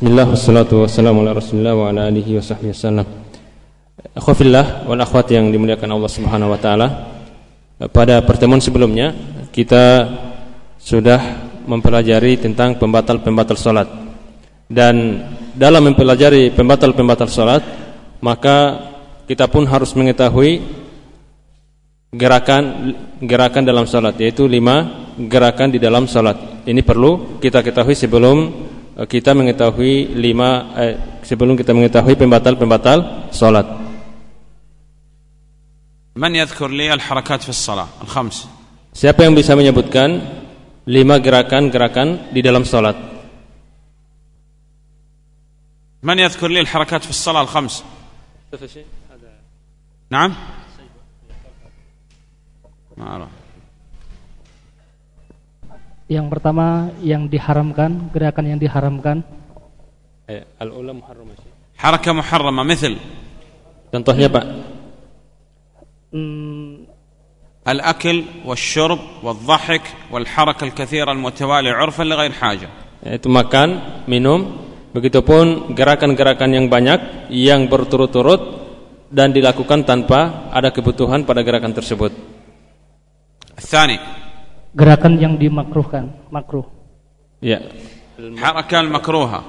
Bismillah wassalatu wassalamu ala Rasulillah wa ala alihi wa sahbihi wasallam. Akhwafillah wal akhwat yang dimuliakan Allah Subhanahu wa taala. Pada pertemuan sebelumnya kita sudah mempelajari tentang pembatal-pembatal salat. Dan dalam mempelajari pembatal-pembatal salat, maka kita pun harus mengetahui gerakan gerakan dalam salat yaitu lima gerakan di dalam salat. Ini perlu kita ketahui sebelum kita mengetahui lima eh, sebelum kita mengetahui pembatal-pembatal salat. Man yadhkur li al-harakat fi salat al-khams? Siapa yang bisa menyebutkan lima gerakan-gerakan di dalam salat? Man yadhkur li al-harakat fi salat al-khams? نعم ما أعرف Yang pertama yang diharamkan, gerakan yang diharamkan. Eh, al-ula muharramah. Harakah muharramah, misal. Contohnya, Pak. Hmm. الأكل والشرب والضحك والحركة الكثيرة المتوالية عرفا لغير حاجة itu makan, minum, begitupun gerakan-gerakan yang banyak yang berturut-turut dan dilakukan tanpa ada kebutuhan pada gerakan tersebut. الثاني gerakan yang dimakruhkan, makruh. Ya. Harakah makruha.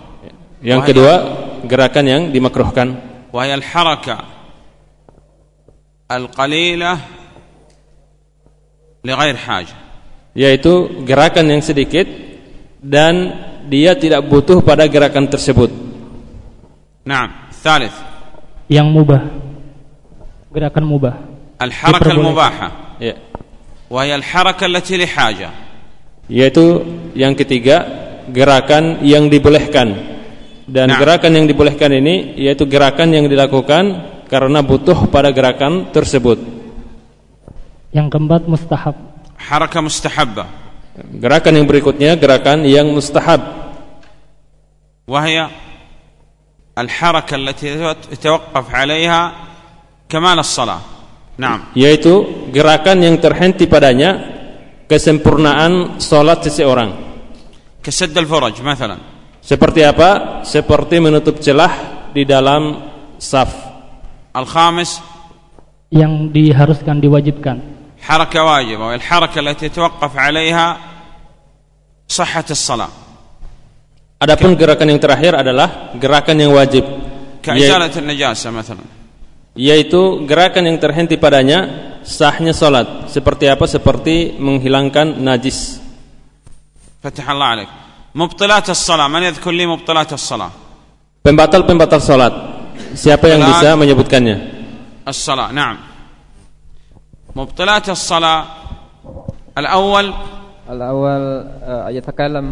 Yang kedua, gerakan yang dimakruhkan. Wahai al-harakah al-qalilah lighair haja. Yaitu gerakan yang sedikit dan dia tidak butuh pada gerakan tersebut. Naam, thalith. Yang mubah. Gerakan mubah. Al-harakah al-mubahah. Ya. وهي الحركة التي لحاجة yaitu yang ketiga gerakan yang dibolehkan dan nah. gerakan yang dibolehkan ini yaitu gerakan yang dilakukan karena butuh pada gerakan tersebut yang keempat mustahab haraka mustahabbah gerakan yang berikutnya gerakan yang mustahab wahya الحركة التي يتوقف عليها كمال الصلاة Nah. Yaitu gerakan yang terhenti padanya kesempurnaan solat seseorang. Kesed al-faraj, misalnya. Seperti apa? Seperti menutup celah di dalam saf. Al-khamis yang diharuskan diwajibkan. Harakah wajib, al-harakah التي يتوقف عليها صحة الصلاة. Adapun gerakan yang terakhir adalah gerakan yang wajib. كإزالة النجاسة مثلا yaitu gerakan yang terhenti padanya sahnya salat seperti apa seperti menghilangkan najis Fatih Allah alaik mubtilat as-salat man yadhkur li mubtilat as-salat pembatal-pembatal salat siapa yang bisa menyebutkannya as-salat na'am mubtilat as-salat الأول الأول يتكلم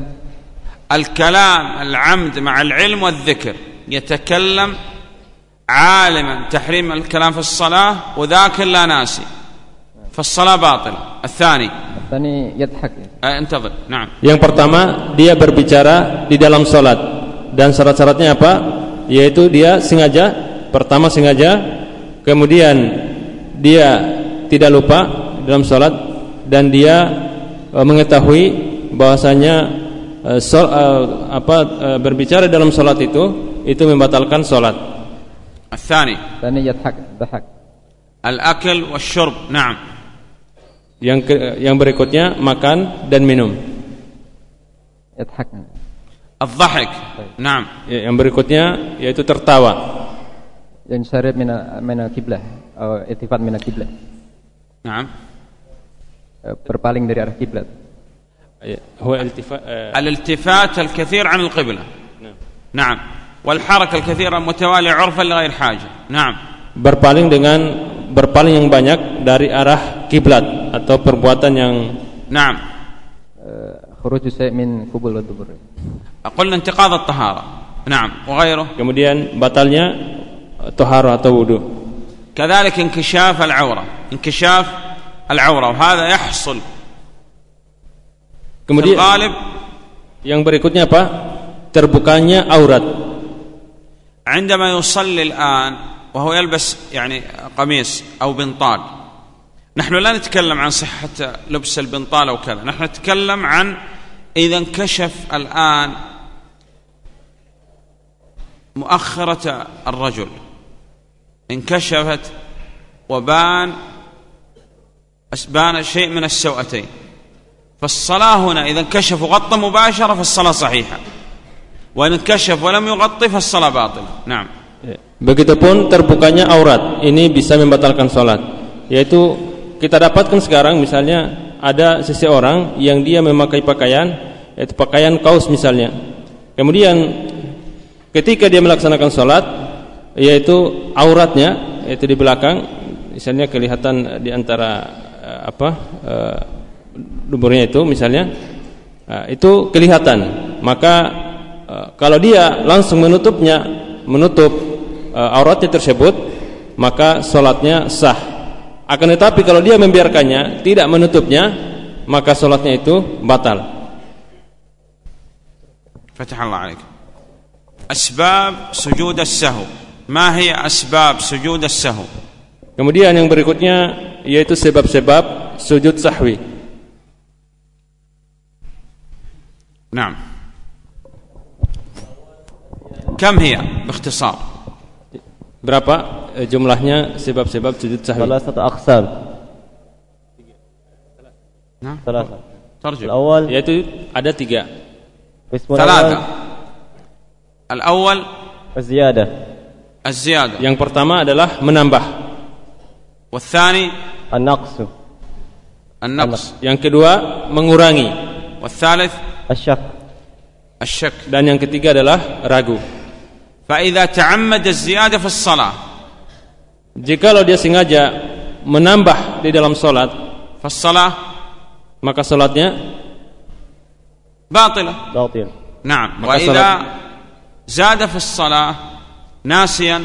الكلام العمد مع العلم والذكر يتكلم عالما تحريم الكلام في الصلاة وذاك لا ناسي فالصلاة باطلة الثاني الثاني يضحك انتظر نعم yang pertama dia berbicara di dalam salat dan syarat-syaratnya apa yaitu dia sengaja pertama sengaja kemudian dia tidak lupa dalam salat dan dia e, mengetahui bahwasanya e, sol, e, apa e, berbicara dalam salat itu itu membatalkan salat الثاني. الثاني يضحك ضحك. الأكل والشرب نعم. Yang ke, yang berikutnya makan dan minum. يضحك الضحك نعم. Yang berikutnya yaitu tertawa. ينشرب من من القبلة أو التفات من القبلة نعم. Berpaling dari arah kiblat. هو التفات الالتفات الكثير عن القبلة. نعم. نعم. والحركة الكثيرة المتوالية عرفا لغير حاجة نعم berpaling dengan berpaling yang banyak dari arah kiblat atau perbuatan yang نعم خروج شيء من قبل والدبر قلنا انتقاض الطهارة نعم وغيره kemudian batalnya طهارة atau wudu كذلك انكشاف العورة انكشاف العورة وهذا يحصل kemudian في الغالب yang berikutnya apa terbukanya aurat عندما يصلي الآن وهو يلبس يعني قميص أو بنطال نحن لا نتكلم عن صحة لبس البنطال أو كذا نحن نتكلم عن إذا انكشف الآن مؤخرة الرجل انكشفت وبان بان شيء من السوأتين فالصلاة هنا إذا انكشف وغطى مباشرة فالصلاة صحيحة. وإن انكشف ولم يغطي فالصلاة باطلة نعم Begitupun terbukanya aurat ini bisa membatalkan sholat Yaitu kita dapatkan sekarang misalnya ada seseorang yang dia memakai pakaian Yaitu pakaian kaos misalnya Kemudian ketika dia melaksanakan sholat Yaitu auratnya Yaitu di belakang Misalnya kelihatan di antara uh, apa uh, Duburnya itu misalnya uh, Itu kelihatan Maka uh, kalau dia langsung menutupnya Menutup uh, auratnya tersebut maka sholatnya sah akan tetapi kalau dia membiarkannya tidak menutupnya maka sholatnya itu batal فتح الله عليك أسباب سجود السهو ما هي أسباب سجود السهو kemudian yang berikutnya yaitu sebab-sebab sujud sahwi نعم كم هي باختصار Berapa eh, jumlahnya sebab-sebab sujud sahwi? Salah satu aksar. Nah, Salah Tarjum. Al-awwal Yaitu ada tiga. ثلاثة الأول الزيادة الزيادة Yang pertama adalah menambah. والثاني النقص النقص Yang kedua mengurangi. والثالث الشك الشك Dan yang ketiga adalah ragu. فإذا تعمد الزيادة في الصلاة Jikalau dia sengaja menambah di dalam solat, فالصلاة maka solatnya باطلة باطل نعم مقصرة. وإذا زاد في الصلاة ناسيا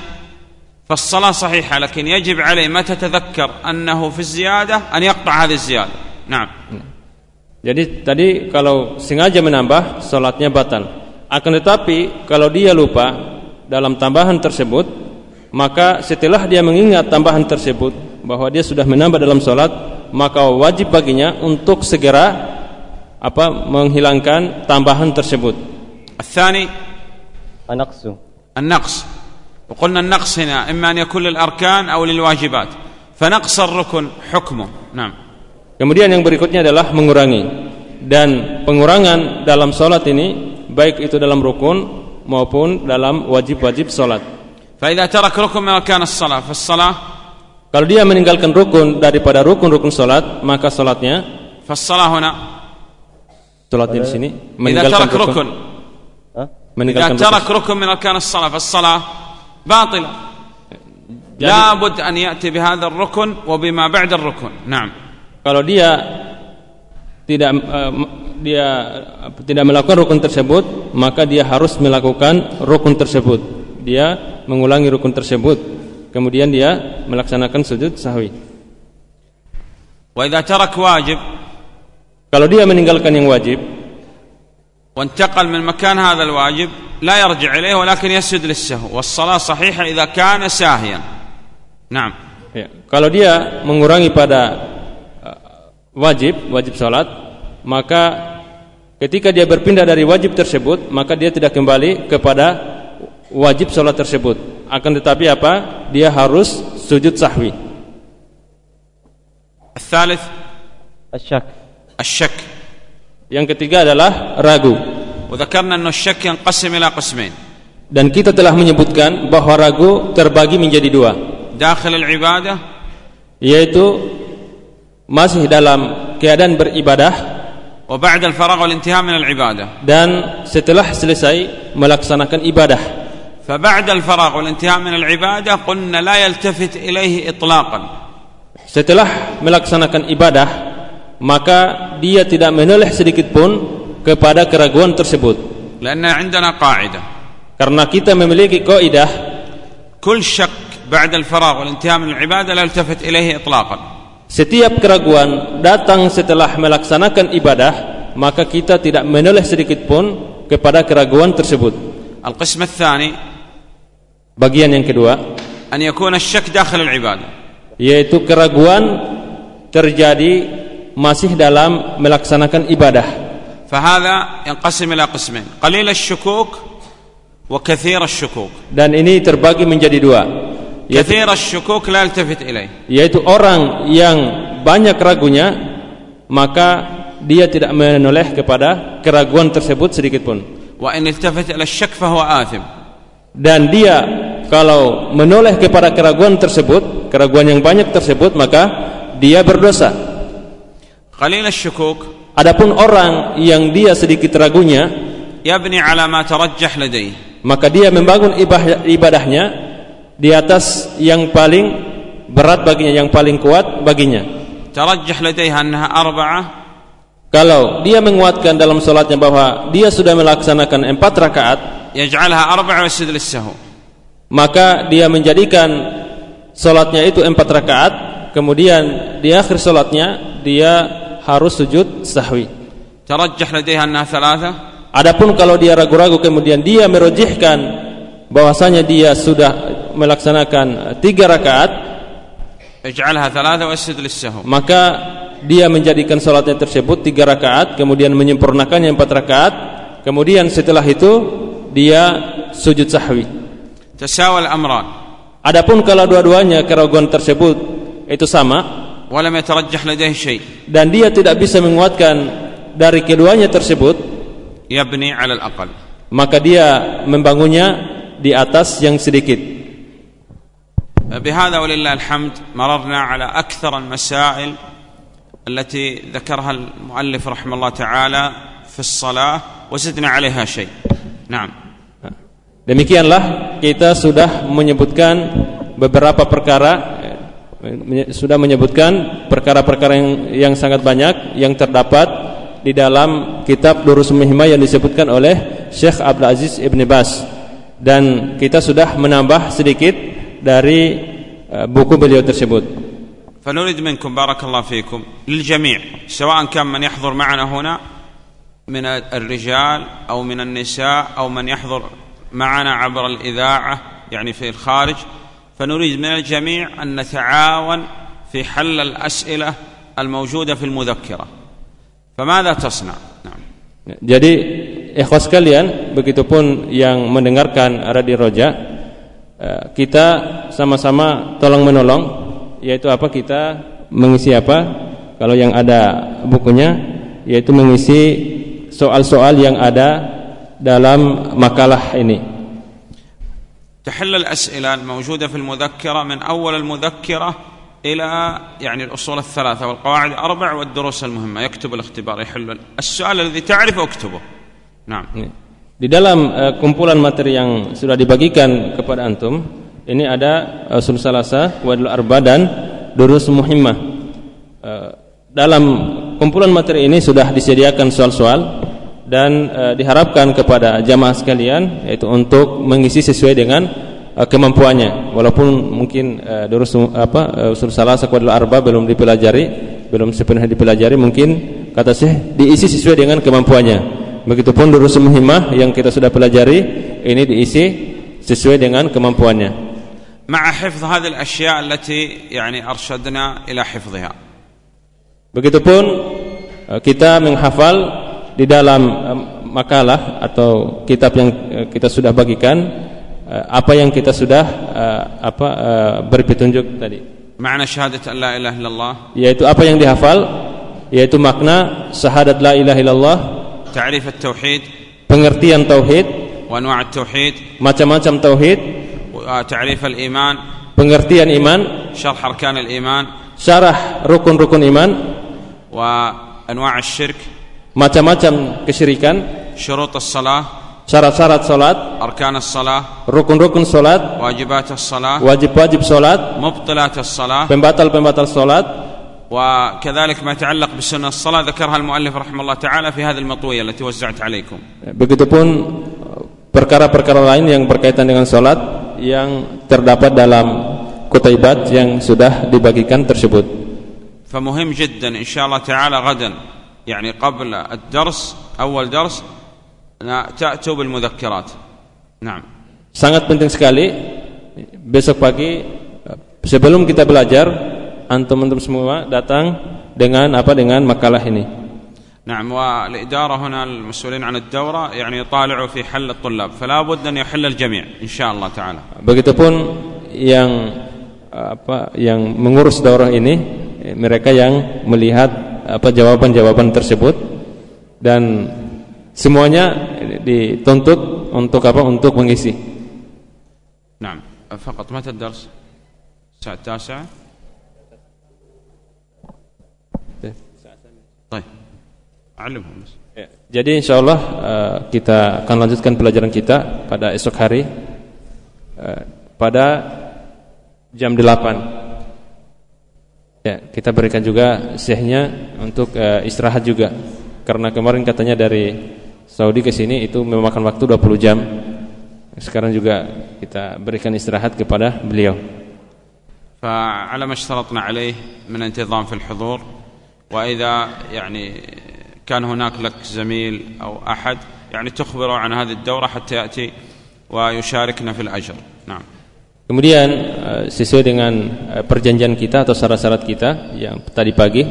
فالصلاة صحيحة لكن يجب عليه متى تذكر أنه في الزيادة أن يقطع هذه الزيادة نعم Jadi tadi kalau sengaja menambah solatnya batal. Akan tetapi kalau dia lupa dalam tambahan tersebut, maka setelah dia mengingat tambahan tersebut bahwa dia sudah menambah dalam solat, maka wajib baginya untuk segera apa menghilangkan tambahan tersebut. الثاني النقص النقص وقلنا النقص هنا إما أن يكون للأركان أو للواجبات فنقص الركن حكمه نعم Kemudian yang berikutnya adalah mengurangi dan pengurangan dalam solat ini baik itu dalam rukun maupun dalam wajib-wajib solat. فإذا ترك ركن من أركان الصلاة فالصلاة Kalau dia meninggalkan rukun daripada rukun-rukun solat, maka solatnya فالصلاة هنا solatnya di sini إذا meninggalkan ترك ركن ها إذا meninggalkan ترك rukun. ركن من أركان الصلاة فالصلاة باطلة لابد أن يأتي بهذا الركن وبما بعد الركن نعم Kalau dia tidak eh, dia tidak melakukan rukun tersebut, maka dia harus melakukan rukun tersebut. Dia mengulangi rukun tersebut. Kemudian dia melaksanakan sujud sahwi. وإذا ترك واجب Kalau dia meninggalkan yang wajib, وانتقل من مكان هذا الواجب لا يرجع إليه ولكن يسجد للسهو والصلاة صحيحة إذا كان ساهيا نعم ya, kalau dia mengurangi pada eh, wajib, wajib salat, maka ketika dia berpindah dari wajib tersebut, maka dia tidak kembali kepada wajib salat tersebut. Akan tetapi apa? Dia harus sujud sahwi. الثالث الشك الشك Yang ketiga adalah ragu. وذكرنا أن الشك ينقسم إلى قسمين Dan kita telah menyebutkan bahwa ragu terbagi menjadi dua, داخل العبادة yaitu masih dalam keadaan beribadah وبعد الفراغ والانتهاء من العبادة dan setelah selesai melaksanakan ibadah. فبعد الفراغ والانتهاء من العبادة قلنا لا يلتفت إليه إطلاقا Setelah melaksanakan ibadah, maka dia tidak menoleh sedikit pun kepada keraguan tersebut. لأن عندنا قاعدة Karena kita memiliki kaidah كل شك بعد الفراغ والانتهاء من العبادة لا يلتفت إليه إطلاقا setiap keraguan datang setelah melaksanakan ibadah, maka kita tidak menoleh sedikit pun kepada keraguan tersebut. القسم الثاني Bagian yang kedua, أن يكون الشك داخل العبادة yaitu keraguan terjadi masih dalam melaksanakan ibadah. فهذا ينقسم إلى قسمين قليل الشكوك وكثير الشكوك dan ini terbagi menjadi dua yaitu, كثير الشكوك لا يلتفت إليه yaitu orang yang banyak ragunya maka dia tidak menoleh kepada keraguan tersebut sedikit pun وإن التفت إلى الشك فهو آثم dan dia kalau menoleh kepada keraguan tersebut keraguan yang banyak tersebut maka dia berdosa قليل الشكوك adapun orang yang dia sedikit ragunya يبني على ما ترجح لديه maka dia membangun ibadah- ibadahnya di atas yang paling berat baginya yang paling kuat baginya. Tarajjah ladaiha annaha arba'ah kalau dia menguatkan dalam salatnya bahwa dia sudah melaksanakan empat rakaat yaj'alha arba'ah wa sahw maka dia menjadikan salatnya itu empat rakaat. Kemudian di akhir salatnya dia harus sujud sahwi. Tarajjah ladaiha annaha thalathah adapun kalau dia ragu-ragu kemudian dia merojihkan bahwasanya dia sudah melaksanakan tiga rakaat maka dia menjadikan solatnya tersebut tiga rakaat kemudian menyempurnakannya empat rakaat kemudian setelah itu dia sujud sahwi. Adapun kalau dua-duanya keraguan tersebut itu sama dan dia tidak bisa menguatkan dari keduanya tersebut maka dia membangunnya di atas yang sedikit بهذا ولله الحمد مررنا على أكثر المسائل التي ذكرها المؤلف رحمه الله تعالى في الصلاة وزدنا عليها شيء نعم demikianlah kita sudah menyebutkan beberapa perkara eh, menye- sudah menyebutkan perkara-perkara yang, yang sangat banyak yang terdapat di dalam kitab Durus Mihmah yang disebutkan oleh Syekh Abdul Aziz Ibn Bas Dan kita sudah menambah sedikit dari eh, buku beliau tersebut. فنريد منكم بارك الله فيكم للجميع سواء كان من يحضر معنا هنا من الرجال أو من النساء أو من يحضر معنا عبر الإذاعة يعني في الخارج. فنريد من الجميع أن نتعاون في حل الأسئلة الموجودة في المذكرة. فماذا تصنع؟ نعم. Jadi ikhwas sekalian, begitupun yang mendengarkan Radio Roja, eh, kita sama-sama tolong menolong, yaitu apa kita mengisi apa? Kalau yang ada bukunya, yaitu mengisi soal-soal yang ada dalam makalah ini. تحل الأسئلة الموجودة في المذكرة من أول المذكرة إلى يعني الأصول الثلاثة والقواعد الأربع والدروس المهمة يكتب الاختبار يحل السؤال الذي تعرفه اكتبه Nah, di dalam uh, kumpulan materi yang sudah dibagikan kepada antum, ini ada eh, uh, sul wadul arba dan durus muhimmah. Uh, dalam kumpulan materi ini sudah disediakan soal-soal dan uh, diharapkan kepada jamaah sekalian yaitu untuk mengisi sesuai dengan uh, kemampuannya. Walaupun mungkin uh, durus apa uh, wadul arba belum dipelajari, belum sepenuhnya dipelajari, mungkin kata saya diisi sesuai dengan kemampuannya. Begitupun durus muhimmah yang kita sudah pelajari ini diisi sesuai dengan kemampuannya. مع حفظ هذه الأشياء التي يعني أرشدنا إلى حفظها Begitupun eh, kita menghafal di dalam eh, makalah atau kitab yang eh, kita sudah bagikan eh, apa yang kita sudah eh, apa eh, beri petunjuk tadi, معنى شهادة أن لا إله إلا الله yaitu apa yang dihafal yaitu makna syahadat la ilaha illallah, تعريف التوحيد pengertian tauhid, وأنواع التوحيد macam-macam tauhid, وتعريف الإيمان pengertian iman, شرح أركان الإيمان syarah rukun-rukun iman, وأنواع الشرك macam-macam kesyirikan, شروط الصلاة syarat-syarat salat, أركان الصلاة rukun-rukun salat, واجبات الصلاة wajib-wajib salat, مبطلات الصلاة pembatal-pembatal salat, وكذلك ما يتعلق بسنة الصلاة ذكرها المؤلف رحمه الله تعالى في هذه المطوية التي وزعت عليكم begitupun perkara-perkara lain yang berkaitan dengan salat yang terdapat dalam kutaibat yang sudah dibagikan tersebut. فمهم جدا إن شاء الله تعالى غدا يعني قبل الدرس أول درس نا- تأتوا بالمذكرات نعم Sangat penting sekali besok pagi sebelum kita belajar antum-antum semua datang dengan apa dengan makalah ini. نعم والإدارة هنا المسؤولين عن الدورة يعني يطالعوا في حل الطلاب فلا بد أن يحل الجميع إن شاء الله تعالى begitupun yang apa yang mengurus daurah ini eh, mereka yang melihat apa jawaban-jawaban tersebut dan semuanya dituntut untuk apa untuk mengisi. نعم فقط متى الدرس؟ الساعة Ya, jadi insya Allah eh, kita akan lanjutkan pelajaran kita pada esok hari eh, pada jam 8. Ya, kita berikan juga syekhnya untuk eh, istirahat juga. Karena kemarin katanya dari Saudi ke sini itu memakan waktu 20 jam. Sekarang juga kita berikan istirahat kepada beliau. فعلى ما اشترطنا عليه من انتظام في وإذا يعني كان هناك لك زميل أو أحد يعني تخبره عن هذه الدورة حتى يأتي ويشاركنا في الأجر نعم Kemudian eh, sesuai dengan eh, perjanjian kita atau syarat-syarat kita yang tadi pagi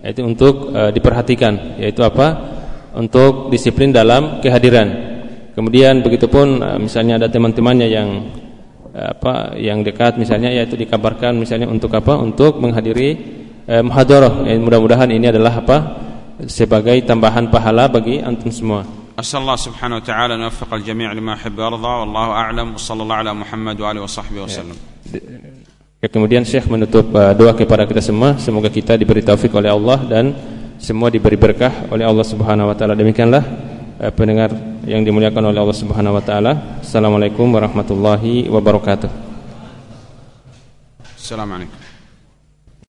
yaitu untuk eh, diperhatikan yaitu apa? Untuk disiplin dalam kehadiran. Kemudian begitupun eh, misalnya ada teman-temannya yang eh, apa yang dekat misalnya yaitu dikabarkan misalnya untuk apa? Untuk menghadiri eh, muhadharah. Eh, mudah-mudahan ini adalah apa? sebagai tambahan pahala bagi antum semua. أسأل الله سبحانه وتعالى أن يوفق الجميع لما يحب ويرضى والله أعلم وصلى الله على محمد وآله وصحبه وسلم Ya, kemudian Syekh menutup uh, doa kepada kita semua, semoga kita diberi taufik oleh Allah dan semua diberi berkah oleh Allah Subhanahu wa taala. Demikianlah uh, pendengar yang dimuliakan oleh Allah Subhanahu wa taala. Assalamualaikum warahmatullahi wabarakatuh. السلام عليكم